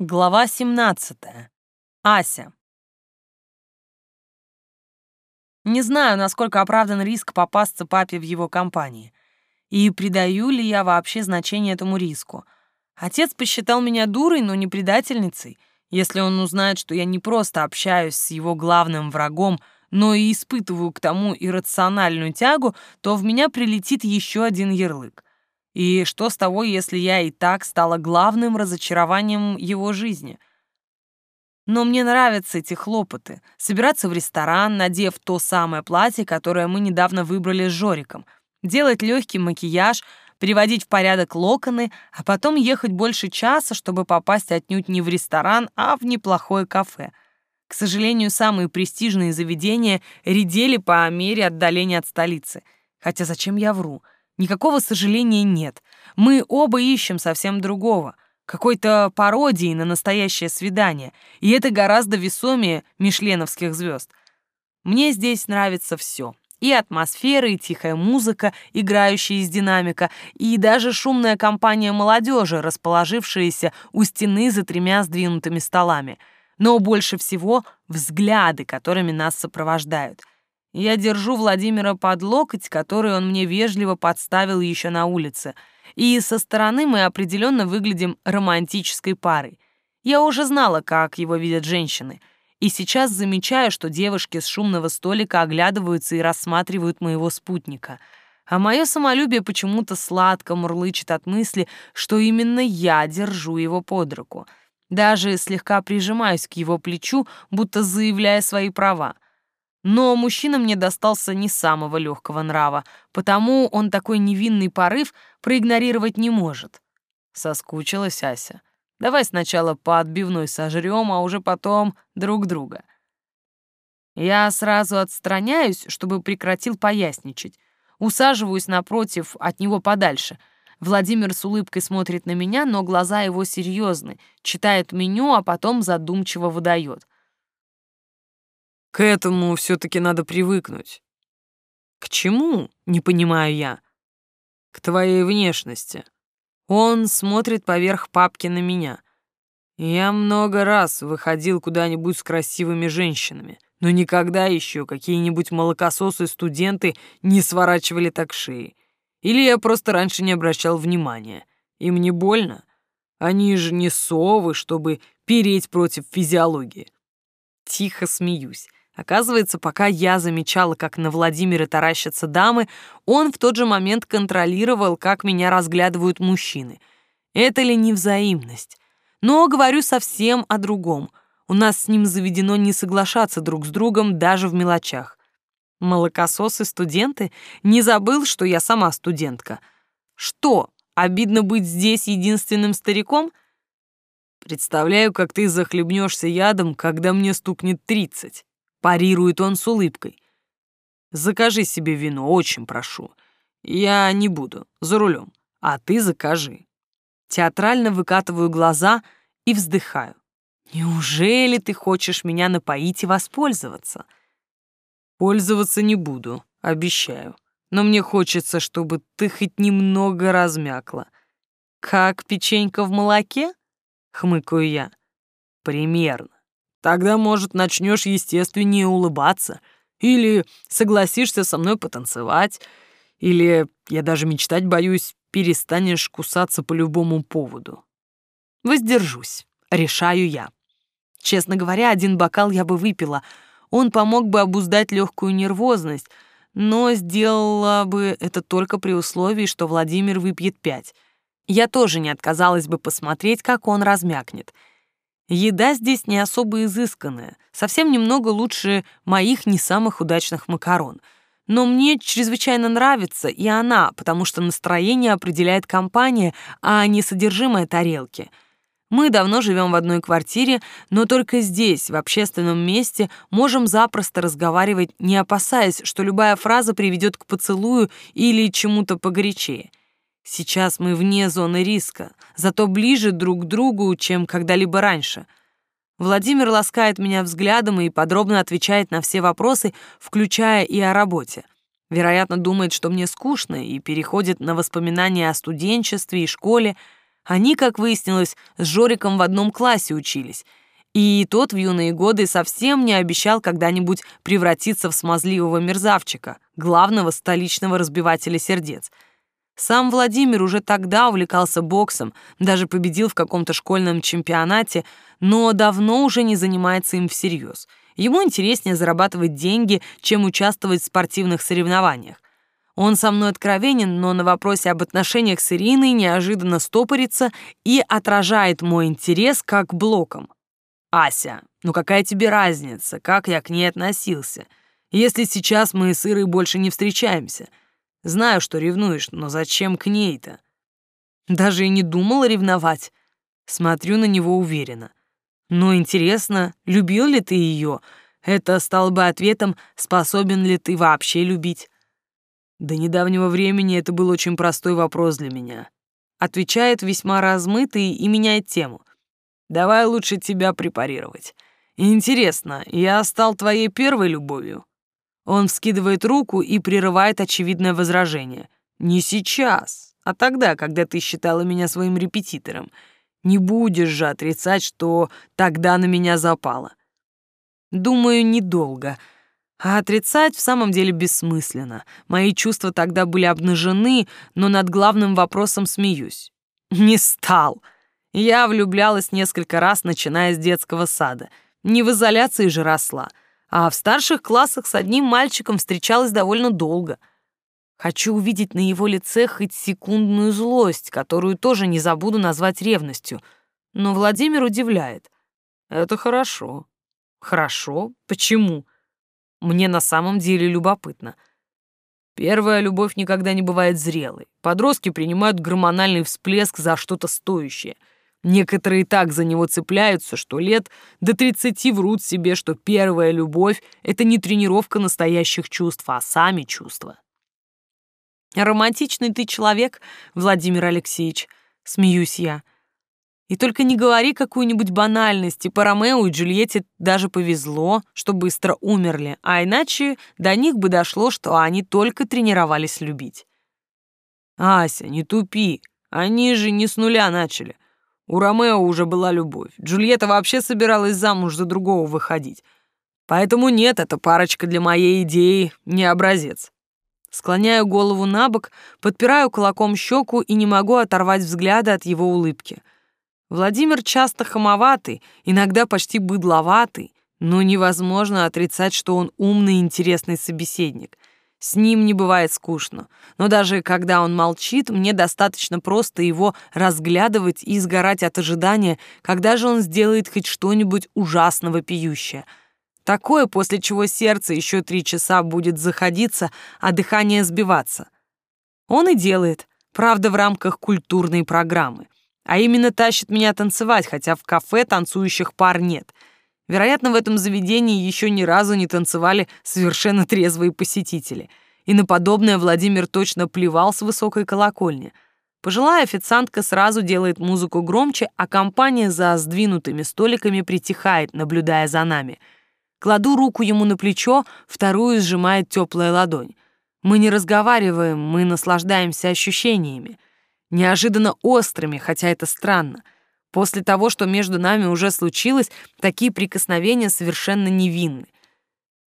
Глава 17. Ася. Не знаю, насколько оправдан риск попасться папе в его компании. И придаю ли я вообще значение этому риску. Отец посчитал меня дурой, но не предательницей. Если он узнает, что я не просто общаюсь с его главным врагом, но и испытываю к тому иррациональную тягу, то в меня прилетит еще один ярлык. И что с того, если я и так стала главным разочарованием его жизни? Но мне нравятся эти хлопоты. Собираться в ресторан, надев то самое платье, которое мы недавно выбрали с Жориком. Делать легкий макияж, приводить в порядок локоны, а потом ехать больше часа, чтобы попасть отнюдь не в ресторан, а в неплохое кафе. К сожалению, самые престижные заведения редели по мере отдаления от столицы. Хотя зачем я вру? — Никакого сожаления нет. Мы оба ищем совсем другого. Какой-то пародии на настоящее свидание. И это гораздо весомее мишленовских звезд. Мне здесь нравится все. И атмосфера, и тихая музыка, играющая из динамика, и даже шумная компания молодежи, расположившаяся у стены за тремя сдвинутыми столами. Но больше всего взгляды, которыми нас сопровождают — я держу Владимира под локоть, который он мне вежливо подставил еще на улице, и со стороны мы определенно выглядим романтической парой. Я уже знала, как его видят женщины, и сейчас замечаю, что девушки с шумного столика оглядываются и рассматривают моего спутника. А мое самолюбие почему-то сладко мурлычет от мысли, что именно я держу его под руку. Даже слегка прижимаюсь к его плечу, будто заявляя свои права. Но мужчина мне достался не самого легкого нрава, потому он такой невинный порыв проигнорировать не может. Соскучилась Ася. Давай сначала по отбивной сожрем, а уже потом друг друга. Я сразу отстраняюсь, чтобы прекратил поясничать. Усаживаюсь напротив, от него подальше. Владимир с улыбкой смотрит на меня, но глаза его серьезны, читает меню, а потом задумчиво выдает. К этому все-таки надо привыкнуть. К чему? Не понимаю я. К твоей внешности. Он смотрит поверх папки на меня. Я много раз выходил куда-нибудь с красивыми женщинами, но никогда еще какие-нибудь молокососы-студенты не сворачивали так шеи. Или я просто раньше не обращал внимания. Им не больно. Они же не совы, чтобы переть против физиологии. Тихо смеюсь. Оказывается, пока я замечала, как на Владимира таращатся дамы, он в тот же момент контролировал, как меня разглядывают мужчины. Это ли не взаимность? Но говорю совсем о другом. У нас с ним заведено не соглашаться друг с другом даже в мелочах. Молокососы студенты? Не забыл, что я сама студентка. Что, обидно быть здесь единственным стариком? Представляю, как ты захлебнешься ядом, когда мне стукнет тридцать. Парирует он с улыбкой. Закажи себе вино, очень прошу. Я не буду, за рулем, а ты закажи. Театрально выкатываю глаза и вздыхаю. Неужели ты хочешь меня напоить и воспользоваться? Пользоваться не буду, обещаю. Но мне хочется, чтобы ты хоть немного размякла. Как печенька в молоке? Хмыкаю я. Примерно. Тогда, может, начнешь естественнее улыбаться, или согласишься со мной потанцевать, или, я даже мечтать боюсь, перестанешь кусаться по любому поводу. Воздержусь, решаю я. Честно говоря, один бокал я бы выпила. Он помог бы обуздать легкую нервозность, но сделала бы это только при условии, что Владимир выпьет пять. Я тоже не отказалась бы посмотреть, как он размякнет — Еда здесь не особо изысканная, совсем немного лучше моих не самых удачных макарон. Но мне чрезвычайно нравится и она, потому что настроение определяет компания, а не содержимое тарелки. Мы давно живем в одной квартире, но только здесь, в общественном месте, можем запросто разговаривать, не опасаясь, что любая фраза приведет к поцелую или чему-то погорячее. Сейчас мы вне зоны риска, зато ближе друг к другу, чем когда-либо раньше. Владимир ласкает меня взглядом и подробно отвечает на все вопросы, включая и о работе. Вероятно, думает, что мне скучно, и переходит на воспоминания о студенчестве и школе. Они, как выяснилось, с Жориком в одном классе учились, и тот в юные годы совсем не обещал когда-нибудь превратиться в смазливого мерзавчика, главного столичного разбивателя сердец. Сам Владимир уже тогда увлекался боксом, даже победил в каком-то школьном чемпионате, но давно уже не занимается им всерьез. Ему интереснее зарабатывать деньги, чем участвовать в спортивных соревнованиях. Он со мной откровенен, но на вопросе об отношениях с Ириной неожиданно стопорится и отражает мой интерес как блоком. «Ася, ну какая тебе разница, как я к ней относился? Если сейчас мы с Ирой больше не встречаемся. Знаю, что ревнуешь, но зачем к ней-то?» Даже и не думала ревновать. Смотрю на него уверенно. Но интересно, любил ли ты ее? Это стало бы ответом, способен ли ты вообще любить. До недавнего времени это был очень простой вопрос для меня. Отвечает весьма размытый и меняет тему. Давай лучше тебя препарировать. Интересно, я стал твоей первой любовью? Он вскидывает руку и прерывает очевидное возражение. Не сейчас, а тогда, когда ты считала меня своим репетитором. Не будешь же отрицать, что тогда на меня запало. Думаю, недолго — а отрицать в самом деле бессмысленно. Мои чувства тогда были обнажены, но над главным вопросом смеюсь. Не стал. Я влюблялась несколько раз, начиная с детского сада. Не в изоляции же росла, а в старших классах с одним мальчиком встречалась довольно долго. Хочу увидеть на его лице хоть секундную злость, которую тоже не забуду назвать ревностью. Но Владимир удивляет. Это хорошо. Хорошо? Почему? Мне на самом деле любопытно. Первая любовь никогда не бывает зрелой. Подростки принимают гормональный всплеск за что-то стоящее. Некоторые так за него цепляются, что лет до 30 врут себе, что первая любовь — это не тренировка настоящих чувств, а сами чувства. «Романтичный ты человек, Владимир Алексеевич», — смеюсь я. И только не говори какую-нибудь банальность, типа Ромео и Джульетте даже повезло, что быстро умерли, а иначе до них бы дошло, что они только тренировались любить. «Ася, не тупи, они же не с нуля начали. У Ромео уже была любовь, Джульетта вообще собиралась замуж за другого выходить. Поэтому нет, эта парочка для моей идеи не образец». Склоняю голову на бок, подпираю кулаком щеку и не могу оторвать взгляда от его улыбки — Владимир часто хамоватый, иногда почти быдловатый, но невозможно отрицать, что он умный и интересный собеседник. С ним не бывает скучно, но даже когда он молчит, мне достаточно просто его разглядывать и сгорать от ожидания, когда же он сделает хоть что-нибудь ужасно вопиющее. Такое, после чего сердце еще три часа будет заходиться, а дыхание сбиваться. Он и делает, правда, в рамках культурной программы. А именно тащит меня танцевать, хотя в кафе танцующих пар нет. Вероятно, в этом заведении еще ни разу не танцевали совершенно трезвые посетители. И на подобное Владимир точно плевал с высокой колокольни. Пожилая официантка сразу делает музыку громче, а компания за сдвинутыми столиками притихает, наблюдая за нами. Кладу руку ему на плечо, вторую сжимает теплая ладонь. Мы не разговариваем, мы наслаждаемся ощущениями неожиданно острыми, хотя это странно. После того, что между нами уже случилось, такие прикосновения совершенно невинны.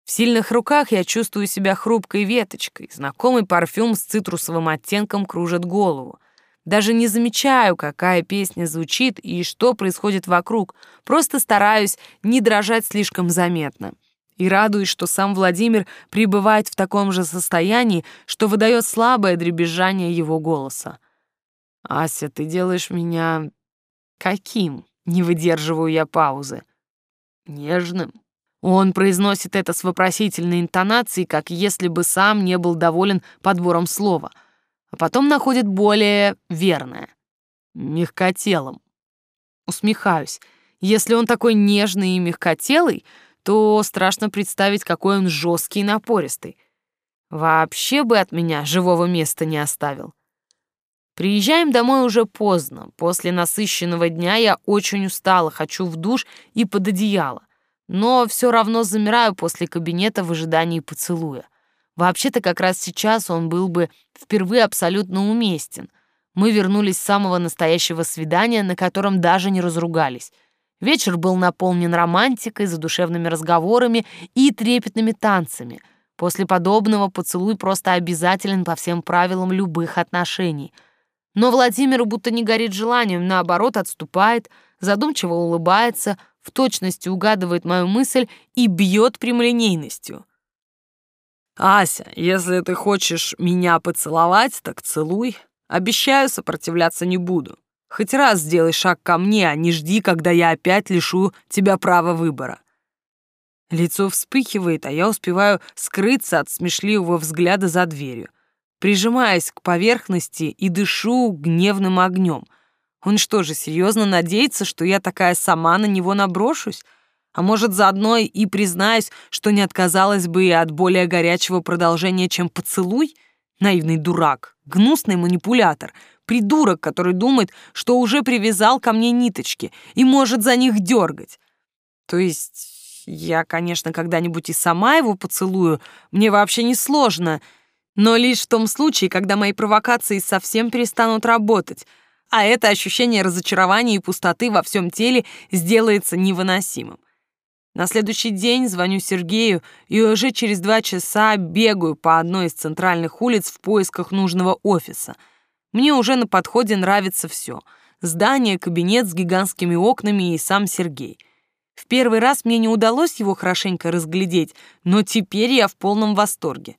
В сильных руках я чувствую себя хрупкой веточкой, знакомый парфюм с цитрусовым оттенком кружит голову. Даже не замечаю, какая песня звучит и что происходит вокруг, просто стараюсь не дрожать слишком заметно. И радуюсь, что сам Владимир пребывает в таком же состоянии, что выдает слабое дребезжание его голоса. «Ася, ты делаешь меня... каким?» Не выдерживаю я паузы. «Нежным». Он произносит это с вопросительной интонацией, как если бы сам не был доволен подбором слова, а потом находит более верное. Мягкотелым. Усмехаюсь. Если он такой нежный и мягкотелый, то страшно представить, какой он жесткий и напористый. Вообще бы от меня живого места не оставил. Приезжаем домой уже поздно. После насыщенного дня я очень устала, хочу в душ и под одеяло. Но все равно замираю после кабинета в ожидании поцелуя. Вообще-то как раз сейчас он был бы впервые абсолютно уместен. Мы вернулись с самого настоящего свидания, на котором даже не разругались. Вечер был наполнен романтикой, задушевными разговорами и трепетными танцами. После подобного поцелуй просто обязателен по всем правилам любых отношений. Но Владимиру будто не горит желанием, наоборот, отступает, задумчиво улыбается, в точности угадывает мою мысль и бьет прямолинейностью. «Ася, если ты хочешь меня поцеловать, так целуй. Обещаю, сопротивляться не буду. Хоть раз сделай шаг ко мне, а не жди, когда я опять лишу тебя права выбора». Лицо вспыхивает, а я успеваю скрыться от смешливого взгляда за дверью. Прижимаясь к поверхности и дышу гневным огнем. Он что же, серьезно надеется, что я такая сама на него наброшусь? А может, заодно и признаюсь, что не отказалась бы и от более горячего продолжения, чем поцелуй? Наивный дурак, гнусный манипулятор, придурок, который думает, что уже привязал ко мне ниточки и может за них дергать. То есть я, конечно, когда-нибудь и сама его поцелую, мне вообще не сложно, но лишь в том случае, когда мои провокации совсем перестанут работать, а это ощущение разочарования и пустоты во всем теле сделается невыносимым. На следующий день звоню Сергею и уже через два часа бегаю по одной из центральных улиц в поисках нужного офиса. Мне уже на подходе нравится все. Здание, кабинет с гигантскими окнами и сам Сергей. В первый раз мне не удалось его хорошенько разглядеть, но теперь я в полном восторге.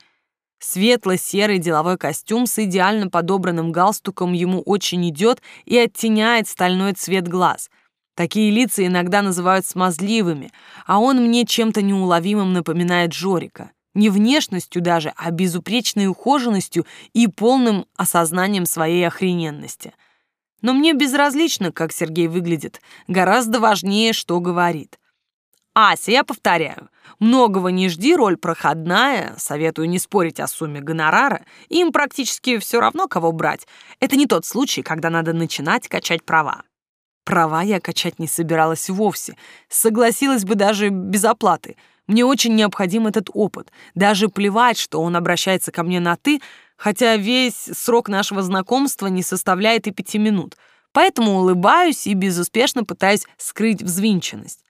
Светло-серый деловой костюм с идеально подобранным галстуком ему очень идет и оттеняет стальной цвет глаз — Такие лица иногда называют смазливыми, а он мне чем-то неуловимым напоминает Жорика. Не внешностью даже, а безупречной ухоженностью и полным осознанием своей охрененности. Но мне безразлично, как Сергей выглядит. Гораздо важнее, что говорит. «Ася, я повторяю, многого не жди, роль проходная, советую не спорить о сумме гонорара, им практически все равно, кого брать. Это не тот случай, когда надо начинать качать права. Права я качать не собиралась вовсе. Согласилась бы даже без оплаты. Мне очень необходим этот опыт. Даже плевать, что он обращается ко мне на «ты», хотя весь срок нашего знакомства не составляет и пяти минут. Поэтому улыбаюсь и безуспешно пытаюсь скрыть взвинченность.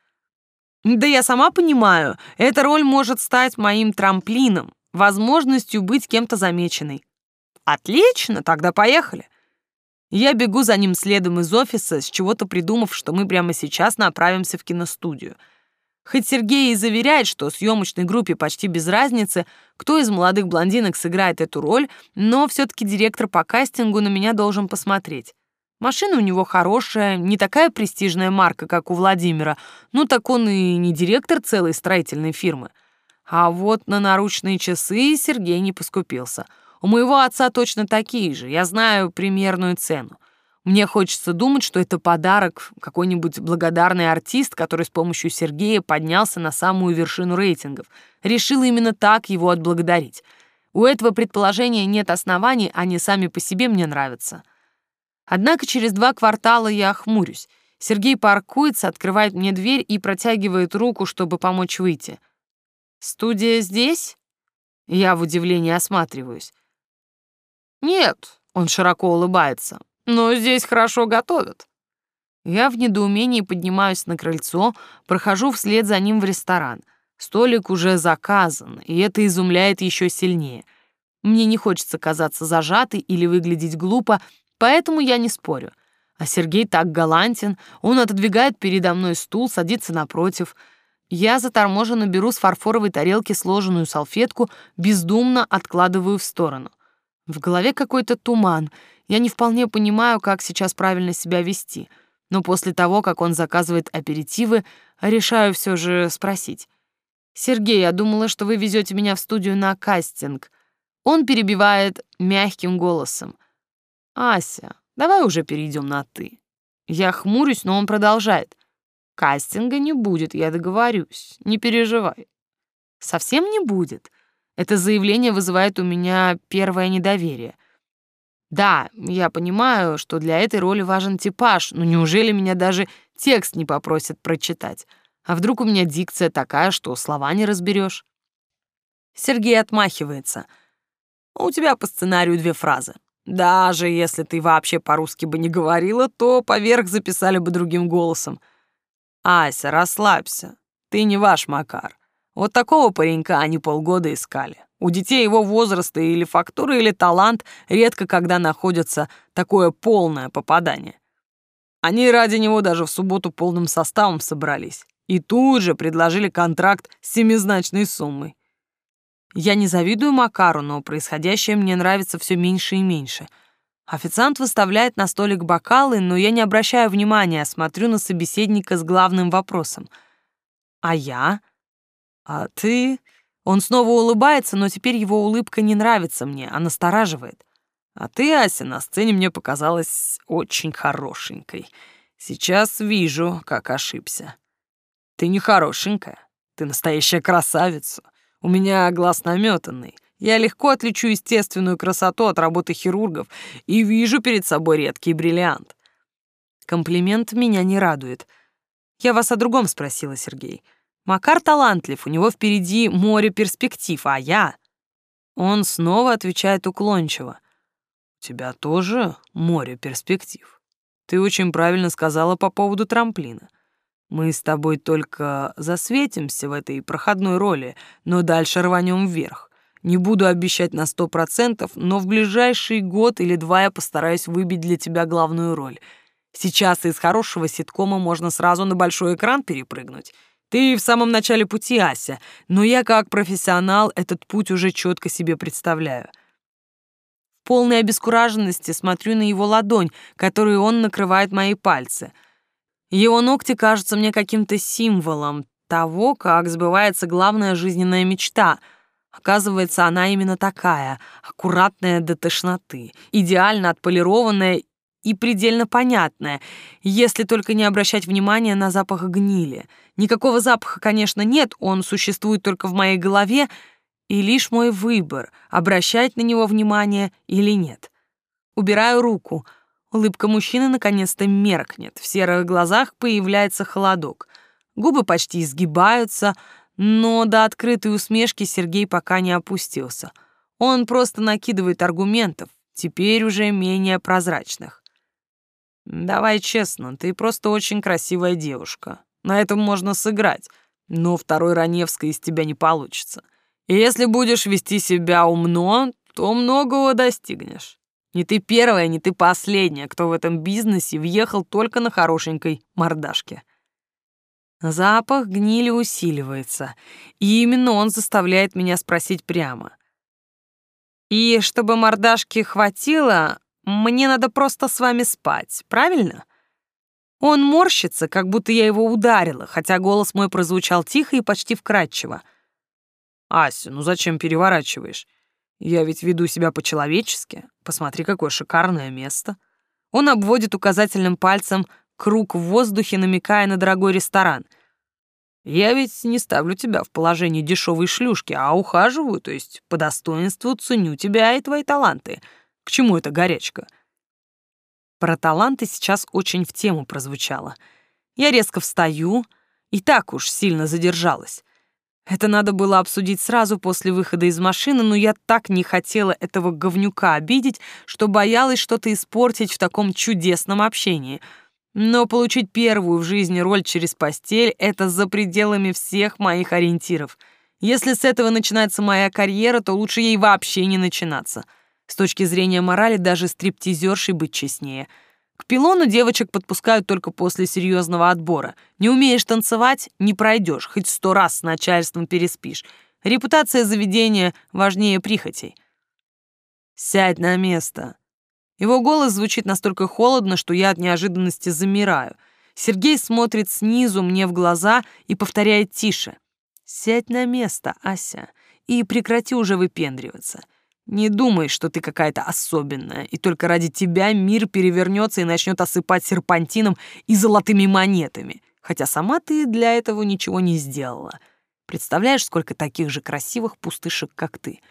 Да я сама понимаю, эта роль может стать моим трамплином, возможностью быть кем-то замеченной. Отлично, тогда поехали. Я бегу за ним следом из офиса, с чего-то придумав, что мы прямо сейчас направимся в киностудию. Хоть Сергей и заверяет, что съемочной группе почти без разницы, кто из молодых блондинок сыграет эту роль, но все-таки директор по кастингу на меня должен посмотреть. Машина у него хорошая, не такая престижная марка, как у Владимира, ну так он и не директор целой строительной фирмы. А вот на наручные часы Сергей не поскупился — у моего отца точно такие же, я знаю примерную цену. Мне хочется думать, что это подарок какой-нибудь благодарный артист, который с помощью Сергея поднялся на самую вершину рейтингов. Решил именно так его отблагодарить. У этого предположения нет оснований, они сами по себе мне нравятся. Однако через два квартала я хмурюсь. Сергей паркуется, открывает мне дверь и протягивает руку, чтобы помочь выйти. «Студия здесь?» Я в удивлении осматриваюсь. «Нет», — он широко улыбается, — «но здесь хорошо готовят». Я в недоумении поднимаюсь на крыльцо, прохожу вслед за ним в ресторан. Столик уже заказан, и это изумляет еще сильнее. Мне не хочется казаться зажатой или выглядеть глупо, поэтому я не спорю. А Сергей так галантен, он отодвигает передо мной стул, садится напротив. Я заторможенно беру с фарфоровой тарелки сложенную салфетку, бездумно откладываю в сторону. В голове какой-то туман. Я не вполне понимаю, как сейчас правильно себя вести. Но после того, как он заказывает аперитивы, решаю все же спросить. «Сергей, я думала, что вы везете меня в студию на кастинг». Он перебивает мягким голосом. «Ася, давай уже перейдем на «ты». Я хмурюсь, но он продолжает. «Кастинга не будет, я договорюсь, не переживай». «Совсем не будет?» Это заявление вызывает у меня первое недоверие. Да, я понимаю, что для этой роли важен типаж, но неужели меня даже текст не попросят прочитать? А вдруг у меня дикция такая, что слова не разберешь? Сергей отмахивается. У тебя по сценарию две фразы. Даже если ты вообще по-русски бы не говорила, то поверх записали бы другим голосом. Ася, расслабься. Ты не ваш Макар. Вот такого паренька они полгода искали. У детей его возраста или фактура, или талант редко когда находится такое полное попадание. Они ради него даже в субботу полным составом собрались. И тут же предложили контракт с семизначной суммой. Я не завидую Макару, но происходящее мне нравится все меньше и меньше. Официант выставляет на столик бокалы, но я не обращаю внимания, смотрю на собеседника с главным вопросом. А я? А ты? Он снова улыбается, но теперь его улыбка не нравится мне, а настораживает. А ты, Ася, на сцене мне показалась очень хорошенькой. Сейчас вижу, как ошибся. Ты не хорошенькая, ты настоящая красавица. У меня глаз наметанный. Я легко отличу естественную красоту от работы хирургов и вижу перед собой редкий бриллиант. Комплимент меня не радует. Я вас о другом спросила, Сергей. Макар талантлив, у него впереди море перспектив, а я... Он снова отвечает уклончиво. У тебя тоже море перспектив. Ты очень правильно сказала по поводу трамплина. Мы с тобой только засветимся в этой проходной роли, но дальше рванем вверх. Не буду обещать на сто процентов, но в ближайший год или два я постараюсь выбить для тебя главную роль. Сейчас из хорошего ситкома можно сразу на большой экран перепрыгнуть. Ты в самом начале пути, Ася, но я как профессионал этот путь уже четко себе представляю. В полной обескураженности смотрю на его ладонь, которую он накрывает мои пальцы — его ногти кажутся мне каким-то символом того, как сбывается главная жизненная мечта. Оказывается, она именно такая, аккуратная до тошноты, идеально отполированная и предельно понятная, если только не обращать внимания на запах гнили. Никакого запаха, конечно, нет, он существует только в моей голове, и лишь мой выбор, обращать на него внимание или нет. Убираю руку — Улыбка мужчины наконец-то меркнет, в серых глазах появляется холодок. Губы почти изгибаются, но до открытой усмешки Сергей пока не опустился. Он просто накидывает аргументов, теперь уже менее прозрачных. «Давай честно, ты просто очень красивая девушка. На этом можно сыграть, но второй Раневской из тебя не получится. И если будешь вести себя умно, то многого достигнешь. Не ты первая, не ты последняя, кто в этом бизнесе въехал только на хорошенькой мордашке. Запах гнили усиливается, и именно он заставляет меня спросить прямо. И чтобы мордашки хватило, мне надо просто с вами спать, правильно? Он морщится, как будто я его ударила, хотя голос мой прозвучал тихо и почти вкрадчиво. «Ася, ну зачем переворачиваешь? Я ведь веду себя по-человечески. Посмотри, какое шикарное место. Он обводит указательным пальцем круг в воздухе, намекая на дорогой ресторан. Я ведь не ставлю тебя в положение дешевой шлюшки, а ухаживаю, то есть по достоинству ценю тебя и твои таланты. К чему эта горячка? Про таланты сейчас очень в тему прозвучало. Я резко встаю, и так уж сильно задержалась. Это надо было обсудить сразу после выхода из машины, но я так не хотела этого говнюка обидеть, что боялась что-то испортить в таком чудесном общении. Но получить первую в жизни роль через постель — это за пределами всех моих ориентиров. Если с этого начинается моя карьера, то лучше ей вообще не начинаться. С точки зрения морали даже стриптизершей быть честнее — к пилону девочек подпускают только после серьезного отбора. Не умеешь танцевать — не пройдешь, хоть сто раз с начальством переспишь. Репутация заведения важнее прихотей. «Сядь на место». Его голос звучит настолько холодно, что я от неожиданности замираю. Сергей смотрит снизу мне в глаза и повторяет тише. «Сядь на место, Ася, и прекрати уже выпендриваться. Не думай, что ты какая-то особенная, и только ради тебя мир перевернется и начнет осыпать серпантином и золотыми монетами, хотя сама ты для этого ничего не сделала. Представляешь, сколько таких же красивых пустышек, как ты?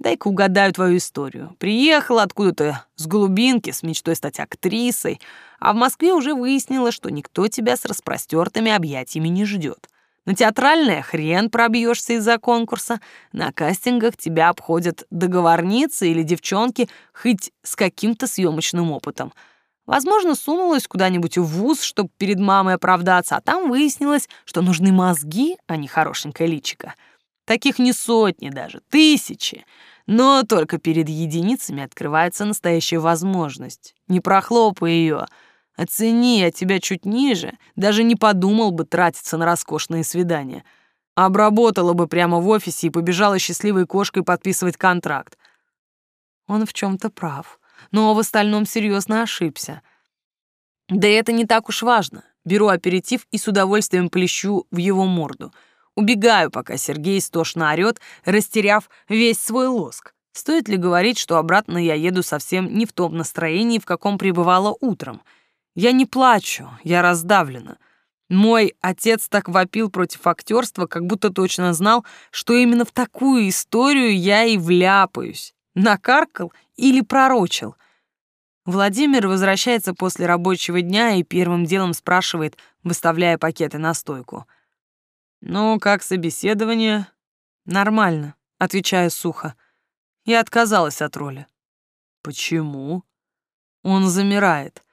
Дай-ка угадаю твою историю. Приехала откуда-то с глубинки с мечтой стать актрисой, а в Москве уже выяснила, что никто тебя с распростертыми объятиями не ждет. На театральное хрен пробьешься из-за конкурса. На кастингах тебя обходят договорницы или девчонки хоть с каким-то съемочным опытом. Возможно, сунулась куда-нибудь в вуз, чтобы перед мамой оправдаться, а там выяснилось, что нужны мозги, а не хорошенькое личико. Таких не сотни даже, тысячи. Но только перед единицами открывается настоящая возможность. Не прохлопай ее — Оцени, я тебя чуть ниже, даже не подумал бы тратиться на роскошные свидания. Обработала бы прямо в офисе и побежала счастливой кошкой подписывать контракт. Он в чем то прав, но в остальном серьезно ошибся. Да это не так уж важно. Беру аперитив и с удовольствием плещу в его морду. Убегаю, пока Сергей истошно орёт, растеряв весь свой лоск. Стоит ли говорить, что обратно я еду совсем не в том настроении, в каком пребывала утром — я не плачу, я раздавлена. Мой отец так вопил против актерства, как будто точно знал, что именно в такую историю я и вляпаюсь. Накаркал или пророчил. Владимир возвращается после рабочего дня и первым делом спрашивает, выставляя пакеты на стойку. «Ну, как собеседование?» «Нормально», — отвечаю сухо. Я отказалась от роли. «Почему?» Он замирает.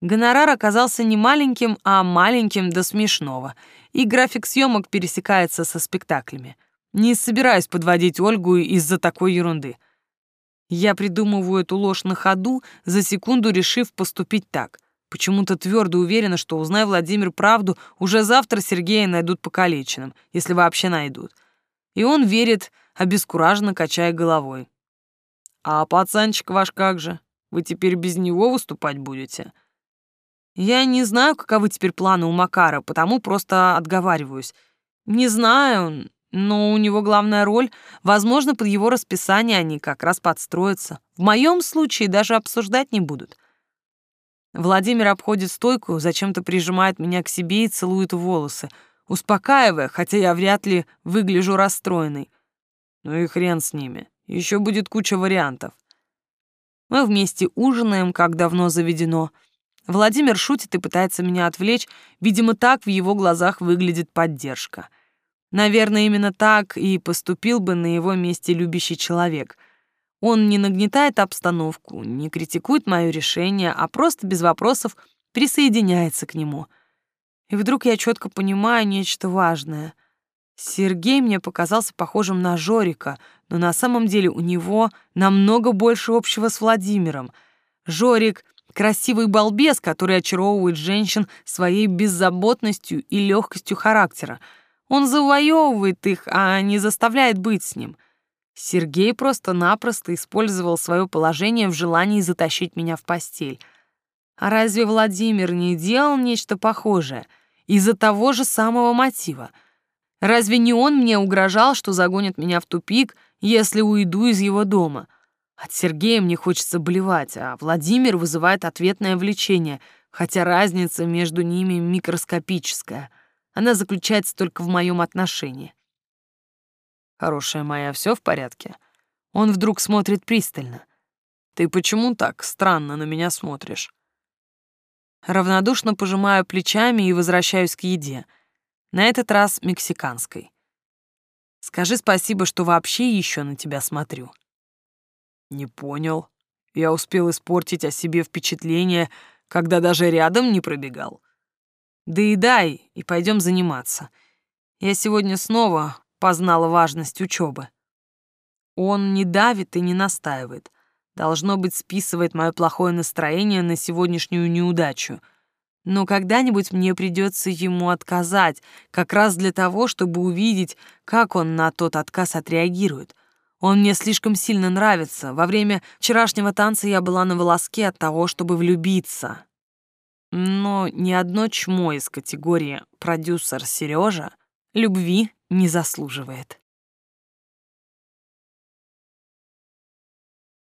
Гонорар оказался не маленьким, а маленьким до смешного, и график съемок пересекается со спектаклями. Не собираюсь подводить Ольгу из-за такой ерунды. Я придумываю эту ложь на ходу, за секунду решив поступить так. Почему-то твердо уверена, что, узнай Владимир правду, уже завтра Сергея найдут покалеченным, если вообще найдут. И он верит, обескураженно качая головой. «А пацанчик ваш как же? Вы теперь без него выступать будете?» Я не знаю, каковы теперь планы у Макара, потому просто отговариваюсь. Не знаю, но у него главная роль. Возможно, под его расписание они как раз подстроятся. В моем случае даже обсуждать не будут. Владимир обходит стойку, зачем-то прижимает меня к себе и целует волосы, успокаивая, хотя я вряд ли выгляжу расстроенной. Ну и хрен с ними. Еще будет куча вариантов. Мы вместе ужинаем, как давно заведено — Владимир шутит и пытается меня отвлечь, видимо, так в его глазах выглядит поддержка. Наверное, именно так и поступил бы на его месте любящий человек. Он не нагнетает обстановку, не критикует мое решение, а просто без вопросов присоединяется к нему. И вдруг я четко понимаю нечто важное. Сергей мне показался похожим на Жорика, но на самом деле у него намного больше общего с Владимиром. Жорик Красивый балбес, который очаровывает женщин своей беззаботностью и легкостью характера. Он завоевывает их, а не заставляет быть с ним. Сергей просто-напросто использовал свое положение в желании затащить меня в постель. А разве Владимир не делал нечто похожее? Из-за того же самого мотива. Разве не он мне угрожал, что загонит меня в тупик, если уйду из его дома — от Сергея мне хочется болевать, а Владимир вызывает ответное влечение, хотя разница между ними микроскопическая. Она заключается только в моем отношении. Хорошая моя, все в порядке? Он вдруг смотрит пристально. Ты почему так странно на меня смотришь? Равнодушно пожимаю плечами и возвращаюсь к еде. На этот раз мексиканской. Скажи спасибо, что вообще еще на тебя смотрю. Не понял. Я успел испортить о себе впечатление, когда даже рядом не пробегал. Да и дай, и пойдем заниматься. Я сегодня снова познала важность учебы. Он не давит и не настаивает. Должно быть, списывает мое плохое настроение на сегодняшнюю неудачу. Но когда-нибудь мне придется ему отказать, как раз для того, чтобы увидеть, как он на тот отказ отреагирует. Он мне слишком сильно нравится. Во время вчерашнего танца я была на волоске от того, чтобы влюбиться. Но ни одно чмо из категории «продюсер Сережа» любви не заслуживает.